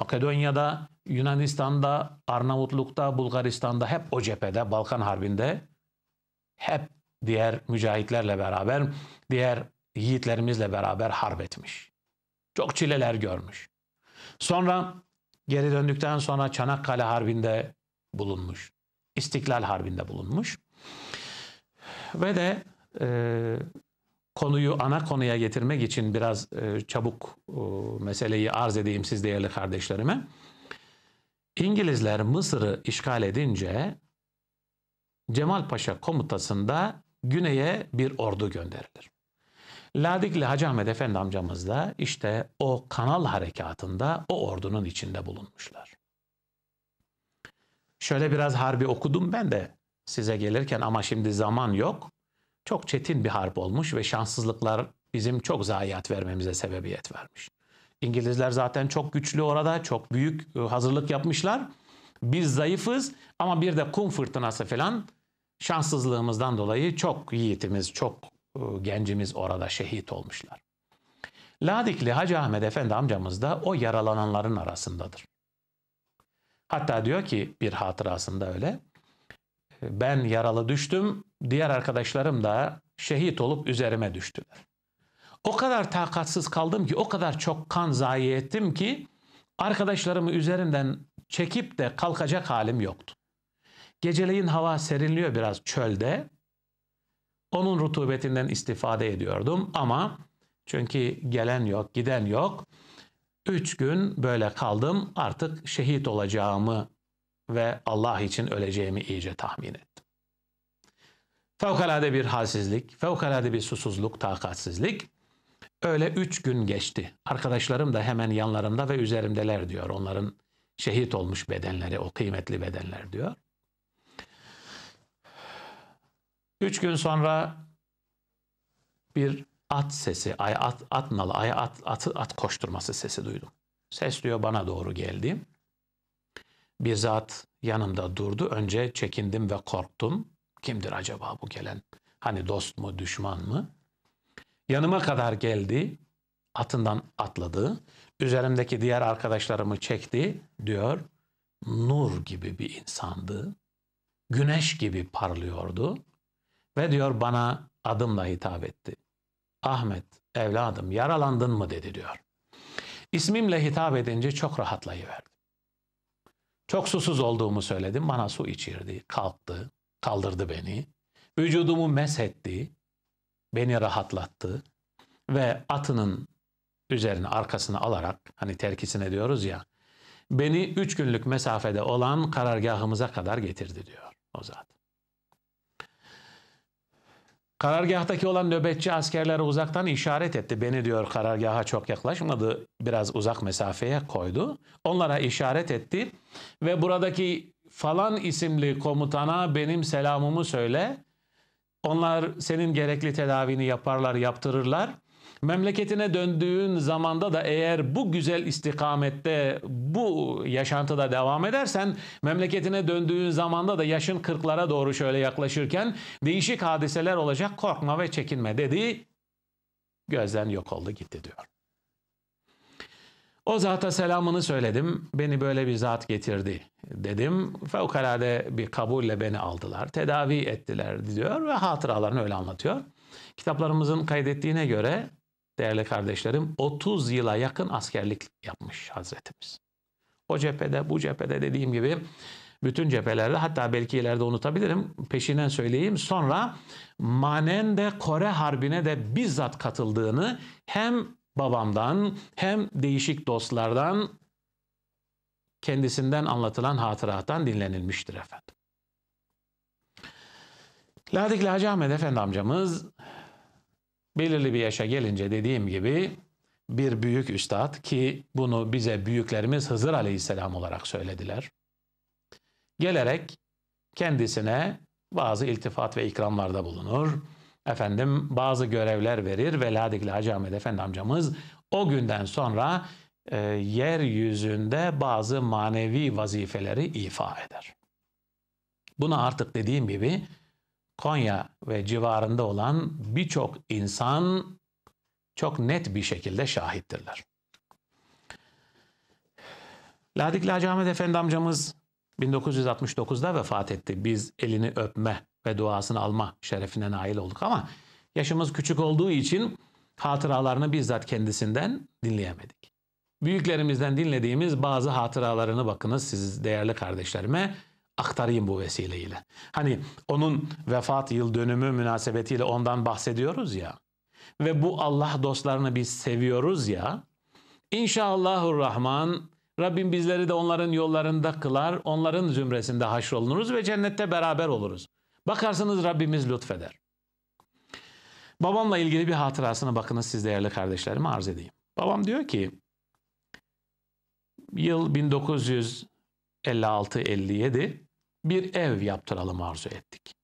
Makedonya'da, Yunanistan'da, Arnavutluk'ta, Bulgaristan'da hep o cephede Balkan Harbi'nde hep diğer mücahitlerle beraber, diğer yiğitlerimizle beraber harp etmiş. Çok çileler görmüş. Sonra geri döndükten sonra Çanakkale Harbi'nde bulunmuş. İstiklal Harbi'nde bulunmuş. Ve de e, konuyu ana konuya getirmek için biraz e, çabuk e, meseleyi arz edeyim siz değerli kardeşlerime. İngilizler Mısır'ı işgal edince Cemal Paşa komutasında güneye bir ordu gönderilir. Ladikli Hacı Ahmet Efendi amcamız da işte o kanal harekatında o ordunun içinde bulunmuşlar. Şöyle biraz harbi okudum ben de size gelirken ama şimdi zaman yok. Çok çetin bir harp olmuş ve şanssızlıklar bizim çok zayiat vermemize sebebiyet vermiş. İngilizler zaten çok güçlü orada, çok büyük e, hazırlık yapmışlar. Biz zayıfız ama bir de kum fırtınası falan şanssızlığımızdan dolayı çok yiğitimiz, çok e, gencimiz orada şehit olmuşlar. Ladikli Hacı Ahmet Efendi amcamız da o yaralananların arasındadır. Hatta diyor ki bir hatırasında öyle. Ben yaralı düştüm, diğer arkadaşlarım da şehit olup üzerime düştüler. O kadar takatsız kaldım ki, o kadar çok kan zayi ettim ki arkadaşlarımı üzerinden çekip de kalkacak halim yoktu. Geceleyin hava serinliyor biraz çölde. Onun rutubetinden istifade ediyordum ama çünkü gelen yok, giden yok. Üç gün böyle kaldım. Artık şehit olacağımı ve Allah için öleceğimi iyice tahmin ettim. Fevkalade bir halsizlik, fevkalade bir susuzluk, takatsizlik. Öyle üç gün geçti. Arkadaşlarım da hemen yanlarımda ve üzerimdeler diyor. Onların Şehit olmuş bedenleri, o kıymetli bedenler diyor. Üç gün sonra bir at sesi, ay at, at nalı, ay at, at, at koşturması sesi duydum. Ses diyor bana doğru geldi. Bir zat yanımda durdu. Önce çekindim ve korktum. Kimdir acaba bu gelen? Hani dost mu, düşman mı? Yanıma kadar geldi. Atından atladı. Üzerimdeki diğer arkadaşlarımı çekti diyor. Nur gibi bir insandı. Güneş gibi parlıyordu. Ve diyor bana adımla hitap etti. Ahmet evladım yaralandın mı dedi diyor. İsmimle hitap edince çok rahatlayıverdim. Çok susuz olduğumu söyledim. Bana su içirdi, kalktı, kaldırdı beni. Vücudumu meshetti, beni rahatlattı ve atının üzerine arkasını alarak hani terkisine diyoruz ya beni üç günlük mesafede olan karargahımıza kadar getirdi diyor o zat. Karargahtaki olan nöbetçi askerlere uzaktan işaret etti. Beni diyor karargaha çok yaklaşmadı. Biraz uzak mesafeye koydu. Onlara işaret etti. Ve buradaki falan isimli komutana benim selamımı söyle. Onlar senin gerekli tedavini yaparlar, yaptırırlar. Memleketine döndüğün zamanda da eğer bu güzel istikamette, bu yaşantıda devam edersen, memleketine döndüğün zamanda da yaşın kırklara doğru şöyle yaklaşırken değişik hadiseler olacak, korkma ve çekinme dedi. Gözden yok oldu gitti diyor. O zata selamını söyledim. Beni böyle bir zat getirdi dedim. Fevkalade bir kabulle beni aldılar. Tedavi ettiler diyor ve hatıralarını öyle anlatıyor. Kitaplarımızın kaydettiğine göre değerli kardeşlerim 30 yıla yakın askerlik yapmış Hazretimiz. O cephede bu cephede dediğim gibi bütün cephelerde hatta belki ileride unutabilirim peşinden söyleyeyim. Sonra manen de Kore Harbi'ne de bizzat katıldığını hem babamdan hem değişik dostlardan kendisinden anlatılan hatırattan dinlenilmiştir efendim. Ladikli Hacı Ahmet Efendi amcamız belirli bir yaşa gelince dediğim gibi bir büyük üstad ki bunu bize büyüklerimiz Hızır Aleyhisselam olarak söylediler. Gelerek kendisine bazı iltifat ve ikramlarda bulunur. Efendim bazı görevler verir ve Ladikli Hacı Ahmet Efendi amcamız o günden sonra e, yeryüzünde bazı manevi vazifeleri ifa eder. Buna artık dediğim gibi Konya ve civarında olan birçok insan çok net bir şekilde şahittirler. Ladikli Hacı Ahmet Efendi amcamız 1969'da vefat etti. Biz elini öpme ve duasını alma şerefine nail olduk ama yaşımız küçük olduğu için hatıralarını bizzat kendisinden dinleyemedik. Büyüklerimizden dinlediğimiz bazı hatıralarını bakınız siz değerli kardeşlerime aktarayım bu vesileyle. Hani onun vefat yıl dönümü münasebetiyle ondan bahsediyoruz ya ve bu Allah dostlarını biz seviyoruz ya İnşallahurrahman Rabbim bizleri de onların yollarında kılar, onların zümresinde haşrolunuruz ve cennette beraber oluruz. Bakarsınız Rabbimiz lütfeder. Babamla ilgili bir hatırasına bakınız siz değerli kardeşlerime arz edeyim. Babam diyor ki yıl 1956-57 bir ev yaptıralım arzu ettik.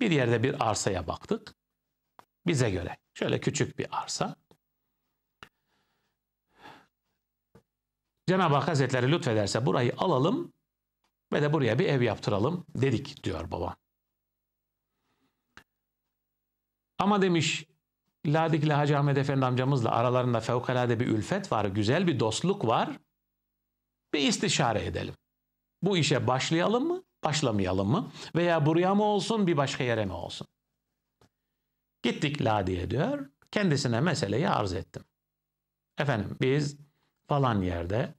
Bir yerde bir arsaya baktık. Bize göre şöyle küçük bir arsa. Cenab-ı Hak Hazretleri lütfederse burayı alalım ve de buraya bir ev yaptıralım dedik diyor babam. Ama demiş Ladikli Hacı Ahmet Efendi amcamızla aralarında fevkalade bir ülfet var, güzel bir dostluk var. Bir istişare edelim. Bu işe başlayalım mı, başlamayalım mı? Veya buraya mı olsun, bir başka yere mi olsun? Gittik Ladi'ye diyor. Kendisine meseleyi arz ettim. Efendim biz falan yerde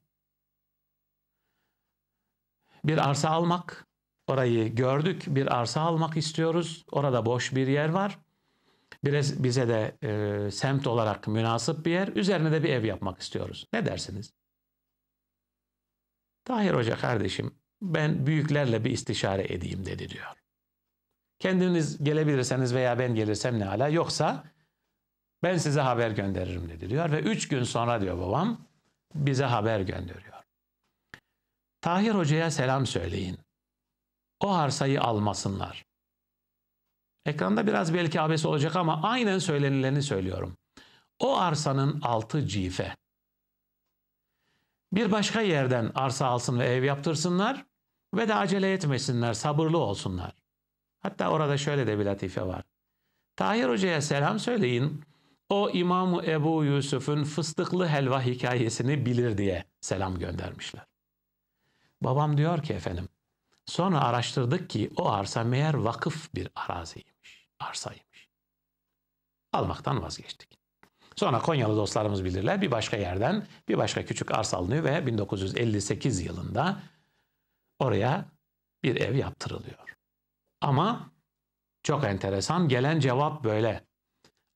bir arsa almak, orayı gördük, bir arsa almak istiyoruz. Orada boş bir yer var. Biraz bize de e, semt olarak münasip bir yer. Üzerine de bir ev yapmak istiyoruz. Ne dersiniz? Tahir Hoca kardeşim ben büyüklerle bir istişare edeyim dedi diyor. Kendiniz gelebilirseniz veya ben gelirsem ne ala yoksa ben size haber gönderirim dedi diyor. Ve üç gün sonra diyor babam bize haber gönderiyor. Tahir Hoca'ya selam söyleyin. O arsayı almasınlar. Ekranda biraz belki abes olacak ama aynen söylenileni söylüyorum. O arsanın altı cife. Bir başka yerden arsa alsın ve ev yaptırsınlar ve de acele etmesinler, sabırlı olsunlar. Hatta orada şöyle de bir latife var. Tahir Hoca'ya selam söyleyin. O İmam Ebu Yusuf'un fıstıklı helva hikayesini bilir diye selam göndermişler. Babam diyor ki efendim, sonra araştırdık ki o arsa meğer vakıf bir araziymiş, arsaymış. Almaktan vazgeçtik. Sonra Konyalı dostlarımız bilirler bir başka yerden bir başka küçük arsa alınıyor ve 1958 yılında oraya bir ev yaptırılıyor. Ama çok enteresan gelen cevap böyle.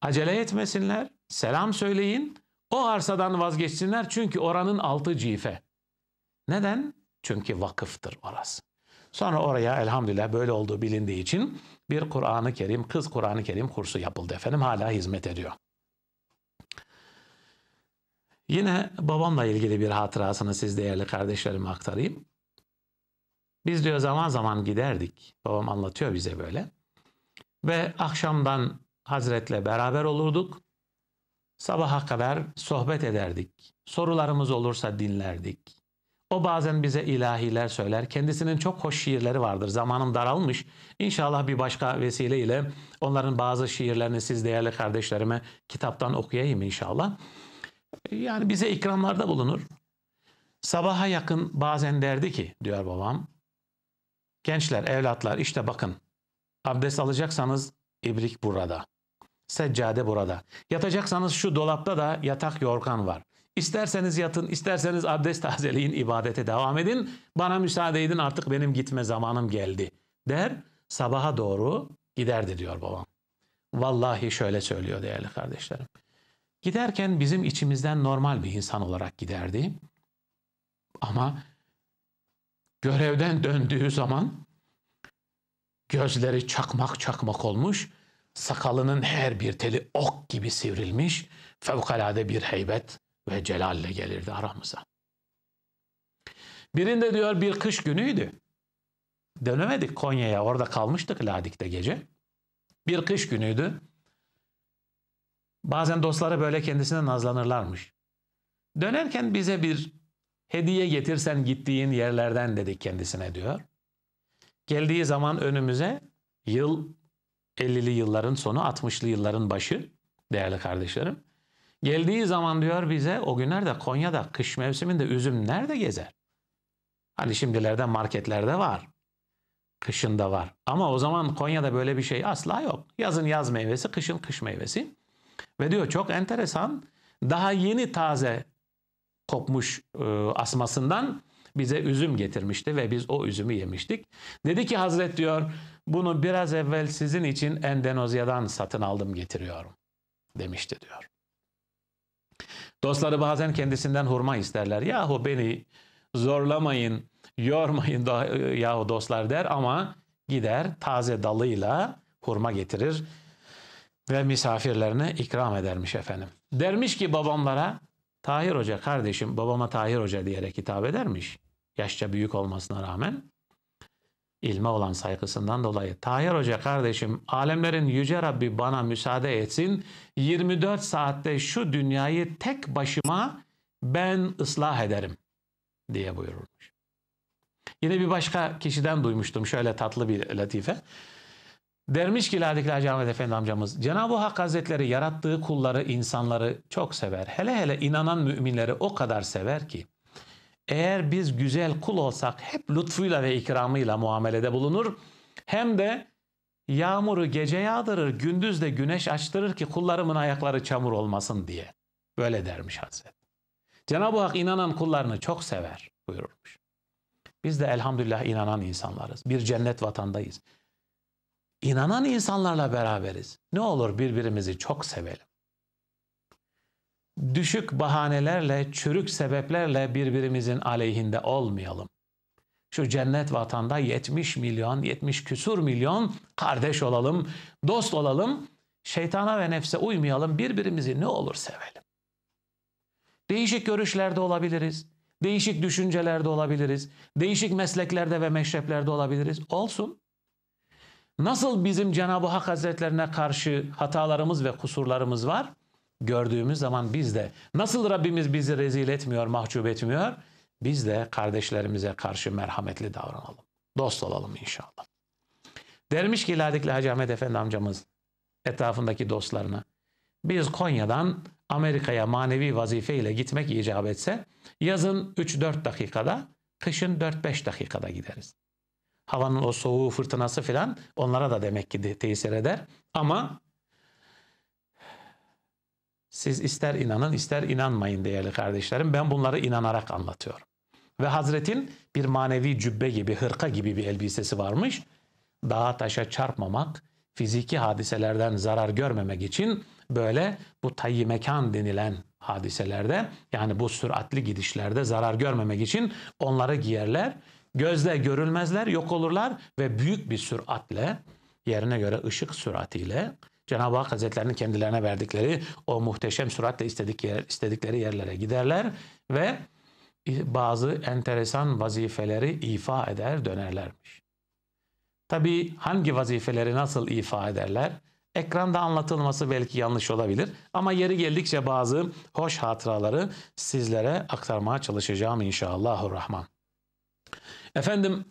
Acele etmesinler, selam söyleyin, o arsadan vazgeçsinler çünkü oranın altı cife. Neden? Çünkü vakıftır orası. Sonra oraya elhamdülillah böyle olduğu bilindiği için bir Kur'an-ı Kerim, kız Kur'an-ı Kerim kursu yapıldı efendim. Hala hizmet ediyor. Yine babamla ilgili bir hatırasını siz değerli kardeşlerime aktarayım. Biz diyor zaman zaman giderdik. Babam anlatıyor bize böyle. Ve akşamdan Hazretle beraber olurduk. Sabaha kadar sohbet ederdik. Sorularımız olursa dinlerdik. O bazen bize ilahiler söyler. Kendisinin çok hoş şiirleri vardır. Zamanım daralmış. İnşallah bir başka vesileyle onların bazı şiirlerini siz değerli kardeşlerime kitaptan okuyayım inşallah. Yani bize ikramlarda bulunur. Sabaha yakın bazen derdi ki diyor babam. Gençler, evlatlar işte bakın. Abdest alacaksanız ibrik burada. Seccade burada. Yatacaksanız şu dolapta da yatak yorgan var. İsterseniz yatın, isterseniz abdest tazeleyin, ibadete devam edin. Bana müsaade edin artık benim gitme zamanım geldi. Der, sabaha doğru giderdi diyor babam. Vallahi şöyle söylüyor değerli kardeşlerim. Giderken bizim içimizden normal bir insan olarak giderdi. Ama görevden döndüğü zaman gözleri çakmak çakmak olmuş, sakalının her bir teli ok gibi sivrilmiş, fevkalade bir heybet ve celalle gelirdi aramıza. Birinde diyor bir kış günüydü. Dönemedik Konya'ya, orada kalmıştık Ladik'te gece. Bir kış günüydü. Bazen dostları böyle kendisine nazlanırlarmış. Dönerken bize bir hediye getirsen gittiğin yerlerden dedik kendisine diyor. Geldiği zaman önümüze yıl 50'li yılların sonu 60'lı yılların başı değerli kardeşlerim. Geldiği zaman diyor bize o günlerde Konya'da kış mevsiminde üzüm nerede gezer? Hani şimdilerde marketlerde var. Kışında var. Ama o zaman Konya'da böyle bir şey asla yok. Yazın yaz meyvesi, kışın kış meyvesi. Ve diyor çok enteresan daha yeni taze kopmuş e, asmasından bize üzüm getirmişti ve biz o üzümü yemiştik. Dedi ki Hazret diyor bunu biraz evvel sizin için Endonezya'dan satın aldım getiriyorum demişti diyor. Dostları bazen kendisinden hurma isterler. Yahu beni zorlamayın, yormayın da, yahu dostlar der ama gider taze dalıyla hurma getirir ve misafirlerine ikram edermiş efendim. Dermiş ki babamlara Tahir Hoca kardeşim babama Tahir Hoca diyerek hitap edermiş. Yaşça büyük olmasına rağmen ilme olan saygısından dolayı. Tahir Hoca kardeşim alemlerin yüce Rabbi bana müsaade etsin 24 saatte şu dünyayı tek başıma ben ıslah ederim diye buyurulmuş. Yine bir başka kişiden duymuştum şöyle tatlı bir latife. Dermiş ki Ladikli Hacı Ahmet Efendi amcamız, Cenab-ı Hak Hazretleri yarattığı kulları, insanları çok sever. Hele hele inanan müminleri o kadar sever ki, eğer biz güzel kul olsak hep lütfuyla ve ikramıyla muamelede bulunur, hem de yağmuru gece yağdırır, gündüz de güneş açtırır ki kullarımın ayakları çamur olmasın diye. Böyle dermiş Hazret. Cenab-ı Hak inanan kullarını çok sever buyurmuş. Biz de elhamdülillah inanan insanlarız. Bir cennet vatandayız inanan insanlarla beraberiz. Ne olur birbirimizi çok sevelim. Düşük bahanelerle, çürük sebeplerle birbirimizin aleyhinde olmayalım. Şu cennet vatanda 70 milyon, 70 küsur milyon kardeş olalım, dost olalım, şeytana ve nefse uymayalım, birbirimizi ne olur sevelim. Değişik görüşlerde olabiliriz. Değişik düşüncelerde olabiliriz. Değişik mesleklerde ve meşreplerde olabiliriz. Olsun. Nasıl bizim Cenab-ı Hak Hazretlerine karşı hatalarımız ve kusurlarımız var? Gördüğümüz zaman biz de nasıl Rabbimiz bizi rezil etmiyor, mahcup etmiyor? Biz de kardeşlerimize karşı merhametli davranalım. Dost olalım inşallah. Dermiş ki Ladikli Hacı Ahmet Efendi amcamız etrafındaki dostlarına. Biz Konya'dan Amerika'ya manevi vazifeyle gitmek icap etse yazın 3-4 dakikada, kışın 4-5 dakikada gideriz. Havanın o soğuğu fırtınası filan onlara da demek ki tesir eder. Ama siz ister inanın ister inanmayın değerli kardeşlerim. Ben bunları inanarak anlatıyorum. Ve Hazret'in bir manevi cübbe gibi, hırka gibi bir elbisesi varmış. Dağa taşa çarpmamak, fiziki hadiselerden zarar görmemek için böyle bu tayyi mekan denilen hadiselerde yani bu süratli gidişlerde zarar görmemek için onları giyerler. Gözle görülmezler, yok olurlar ve büyük bir süratle yerine göre ışık süratiyle Cenab-ı Hak Hazretlerinin kendilerine verdikleri o muhteşem süratle istedik yer, istedikleri yerlere giderler ve bazı enteresan vazifeleri ifa eder dönerlermiş. Tabi hangi vazifeleri nasıl ifa ederler? Ekranda anlatılması belki yanlış olabilir ama yeri geldikçe bazı hoş hatıraları sizlere aktarmaya çalışacağım inşallahurrahman. Efendim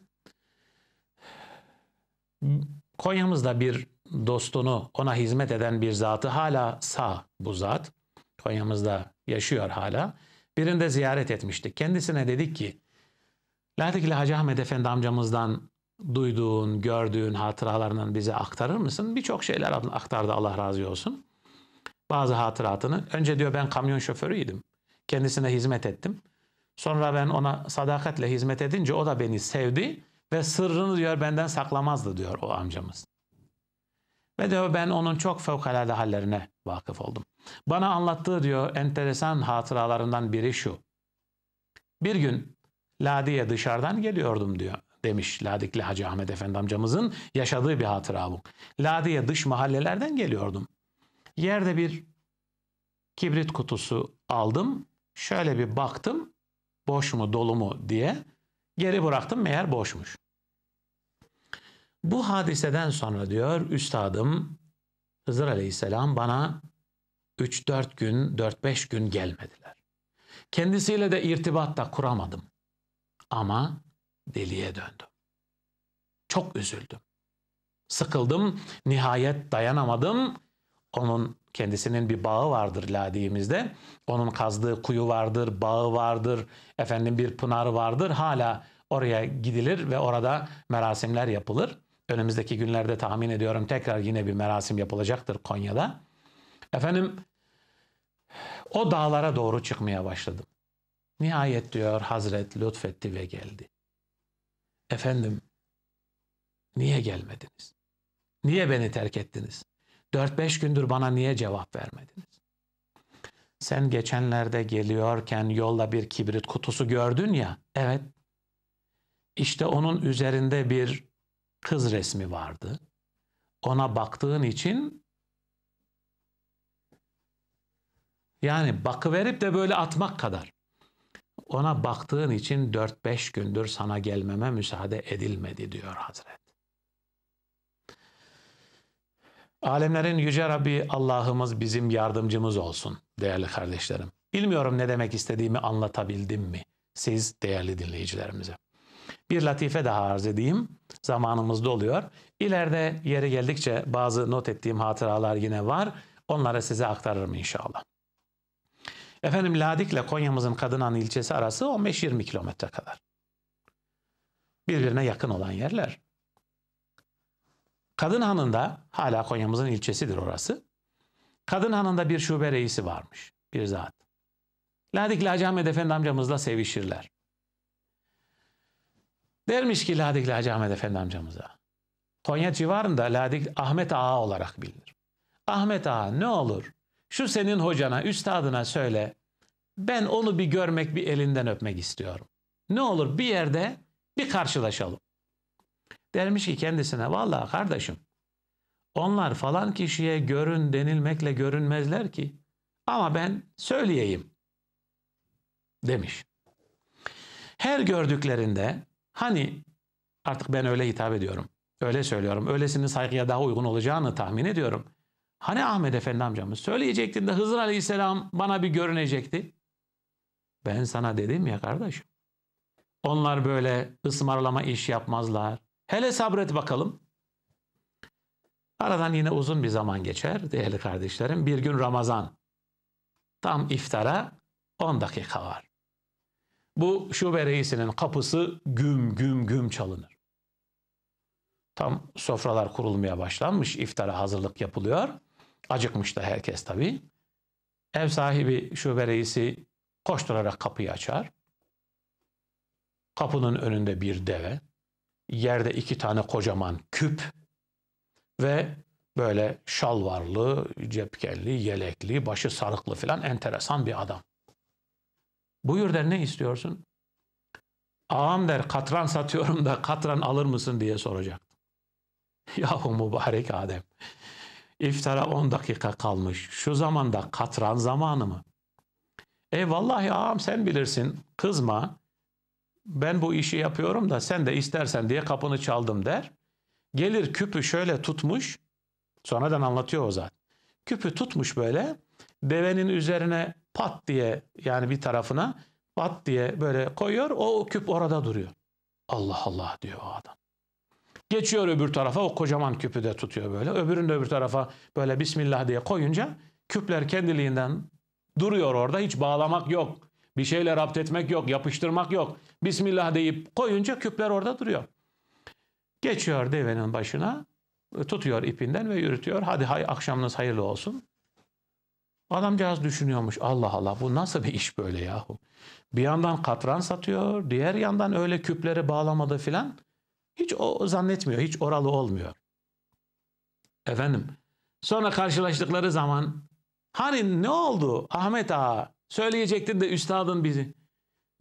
Konya'mızda bir dostunu ona hizmet eden bir zatı hala sağ bu zat. Konya'mızda yaşıyor hala. Birinde ziyaret etmiştik. Kendisine dedik ki Ladikli Hacı Ahmet Efendi amcamızdan duyduğun, gördüğün hatıralarından bize aktarır mısın? Birçok şeyler aktardı Allah razı olsun. Bazı hatıratını. Önce diyor ben kamyon şoförüydüm. Kendisine hizmet ettim. Sonra ben ona sadakatle hizmet edince o da beni sevdi ve sırrını diyor benden saklamazdı diyor o amcamız. Ve diyor ben onun çok fevkalade hallerine vakıf oldum. Bana anlattığı diyor enteresan hatıralarından biri şu. Bir gün Ladi'ye dışarıdan geliyordum diyor demiş Ladikli Hacı Ahmet Efendi amcamızın yaşadığı bir hatıra bu. Ladi'ye dış mahallelerden geliyordum. Yerde bir kibrit kutusu aldım. Şöyle bir baktım boş mu dolu mu diye geri bıraktım meğer boşmuş. Bu hadiseden sonra diyor üstadım Hızır Aleyhisselam bana 3-4 gün 4-5 gün gelmediler. Kendisiyle de irtibat da kuramadım. Ama deliye döndüm. Çok üzüldüm. Sıkıldım, nihayet dayanamadım. Onun kendisinin bir bağı vardır Ladiğimizde. Onun kazdığı kuyu vardır, bağı vardır, efendim bir pınar vardır. Hala oraya gidilir ve orada merasimler yapılır. Önümüzdeki günlerde tahmin ediyorum tekrar yine bir merasim yapılacaktır Konya'da. Efendim o dağlara doğru çıkmaya başladım. Nihayet diyor Hazret lütfetti ve geldi. Efendim niye gelmediniz? Niye beni terk ettiniz? 4-5 gündür bana niye cevap vermediniz? Sen geçenlerde geliyorken yolda bir kibrit kutusu gördün ya. Evet. İşte onun üzerinde bir kız resmi vardı. Ona baktığın için yani bakıverip de böyle atmak kadar. Ona baktığın için 4-5 gündür sana gelmeme müsaade edilmedi diyor Hazret. Alemlerin Yüce Rabbi Allah'ımız bizim yardımcımız olsun değerli kardeşlerim. Bilmiyorum ne demek istediğimi anlatabildim mi siz değerli dinleyicilerimize. Bir latife daha arz edeyim. Zamanımız doluyor. İleride yeri geldikçe bazı not ettiğim hatıralar yine var. Onları size aktarırım inşallah. Efendim Ladik ile Konya'mızın Kadınhan ilçesi arası 15-20 kilometre kadar. Birbirine yakın olan yerler. Kadınhan'ın hala Konya'mızın ilçesidir orası. Kadınhan'ın bir şube reisi varmış. Bir zat. Ladik Hacı Ahmet Efendi amcamızla sevişirler. Dermiş ki Ladik Hacı Ahmet Efendi amcamıza. Konya civarında Ladik Ahmet Ağa olarak bilinir. Ahmet Ağa ne olur şu senin hocana, üstadına söyle. Ben onu bir görmek, bir elinden öpmek istiyorum. Ne olur bir yerde bir karşılaşalım. Dermiş ki kendisine vallahi kardeşim onlar falan kişiye görün denilmekle görünmezler ki. Ama ben söyleyeyim demiş. Her gördüklerinde hani artık ben öyle hitap ediyorum. Öyle söylüyorum. Öylesinin saygıya daha uygun olacağını tahmin ediyorum. Hani Ahmet Efendi amcamız söyleyecektin de Hızır Aleyhisselam bana bir görünecekti. Ben sana dedim ya kardeşim. Onlar böyle ısmarlama iş yapmazlar. Hele sabret bakalım. Aradan yine uzun bir zaman geçer değerli kardeşlerim. Bir gün Ramazan. Tam iftara 10 dakika var. Bu şube reisinin kapısı güm güm güm çalınır. Tam sofralar kurulmaya başlanmış, iftara hazırlık yapılıyor. Acıkmış da herkes tabii. Ev sahibi şube reisi koşturarak kapıyı açar. Kapının önünde bir deve, yerde iki tane kocaman küp ve böyle şalvarlı, cepkenli, yelekli, başı sarıklı filan enteresan bir adam. Buyur der ne istiyorsun? Ağam der katran satıyorum da katran alır mısın diye soracaktım. Yahu mübarek Adem. İftara 10 dakika kalmış. Şu zamanda katran zamanı mı? E vallahi ağam sen bilirsin. Kızma. Ben bu işi yapıyorum da sen de istersen diye kapını çaldım der. Gelir küpü şöyle tutmuş. Sonradan anlatıyor o zat. Küpü tutmuş böyle. Devenin üzerine pat diye yani bir tarafına pat diye böyle koyuyor. O küp orada duruyor. Allah Allah diyor o adam. Geçiyor öbür tarafa o kocaman küpü de tutuyor böyle. Öbürünü de öbür tarafa böyle Bismillah diye koyunca küpler kendiliğinden duruyor orada. Hiç bağlamak yok. Bir şeyle rapt etmek yok. Yapıştırmak yok. Bismillah deyip koyunca küpler orada duruyor. Geçiyor devenin başına. Tutuyor ipinden ve yürütüyor. Hadi hay, akşamınız hayırlı olsun. Adamcağız düşünüyormuş. Allah Allah bu nasıl bir iş böyle yahu. Bir yandan katran satıyor. Diğer yandan öyle küpleri bağlamadı filan. Hiç o zannetmiyor. Hiç oralı olmuyor. Efendim. Sonra karşılaştıkları zaman hani ne oldu Ahmet Ağa söyleyecektin de üstadın bizi.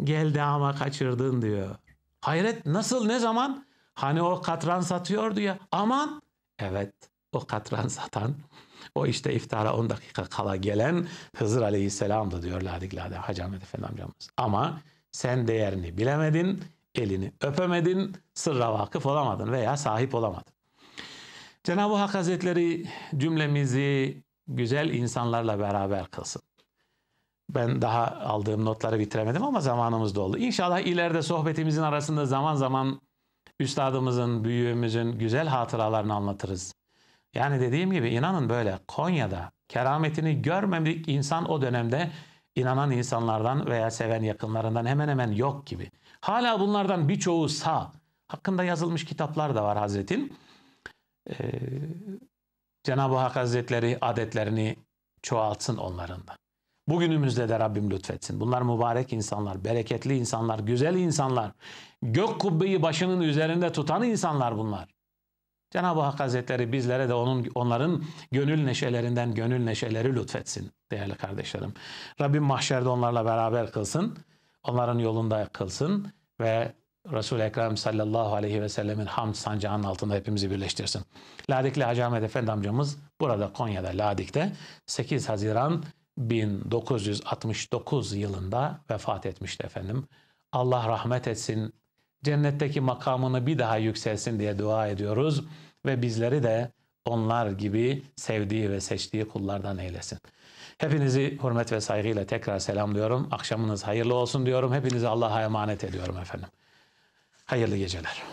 Geldi ama kaçırdın diyor. Hayret nasıl ne zaman? Hani o katran satıyordu ya. Aman. Evet o katran satan o işte iftara 10 dakika kala gelen Hızır Aleyhisselam'dı diyor Ladiklade Hacı Ahmet Efendi amcamız. Ama sen değerini bilemedin, elini öpemedin, sırra vakıf olamadın veya sahip olamadın. Cenab-ı Hak Hazretleri cümlemizi güzel insanlarla beraber kılsın. Ben daha aldığım notları bitiremedim ama zamanımız doldu. İnşallah ileride sohbetimizin arasında zaman zaman üstadımızın, büyüğümüzün güzel hatıralarını anlatırız. Yani dediğim gibi inanın böyle Konya'da kerametini görmemek insan o dönemde inanan insanlardan veya seven yakınlarından hemen hemen yok gibi. Hala bunlardan birçoğu sağ. Hakkında yazılmış kitaplar da var Hazretin. Ee, Cenab-ı Hak Hazretleri adetlerini çoğaltsın onların da. Bugünümüzde de Rabbim lütfetsin. Bunlar mübarek insanlar, bereketli insanlar, güzel insanlar. Gök kubbeyi başının üzerinde tutan insanlar bunlar. Cenab-ı Hak Hazretleri bizlere de onun onların gönül neşelerinden gönül neşeleri lütfetsin değerli kardeşlerim. Rabbim mahşerde onlarla beraber kılsın. Onların yolunda kılsın ve Resul-i Ekrem sallallahu aleyhi ve sellemin hamd sancağının altında hepimizi birleştirsin. Ladikli Hacı Ahmet Efendi amcamız burada Konya'da Ladik'te 8 Haziran 1969 yılında vefat etmişti efendim. Allah rahmet etsin, cennetteki makamını bir daha yükselsin diye dua ediyoruz ve bizleri de onlar gibi sevdiği ve seçtiği kullardan eylesin. Hepinizi hürmet ve saygıyla tekrar selamlıyorum. Akşamınız hayırlı olsun diyorum. Hepinizi Allah'a emanet ediyorum efendim. Hayırlı geceler.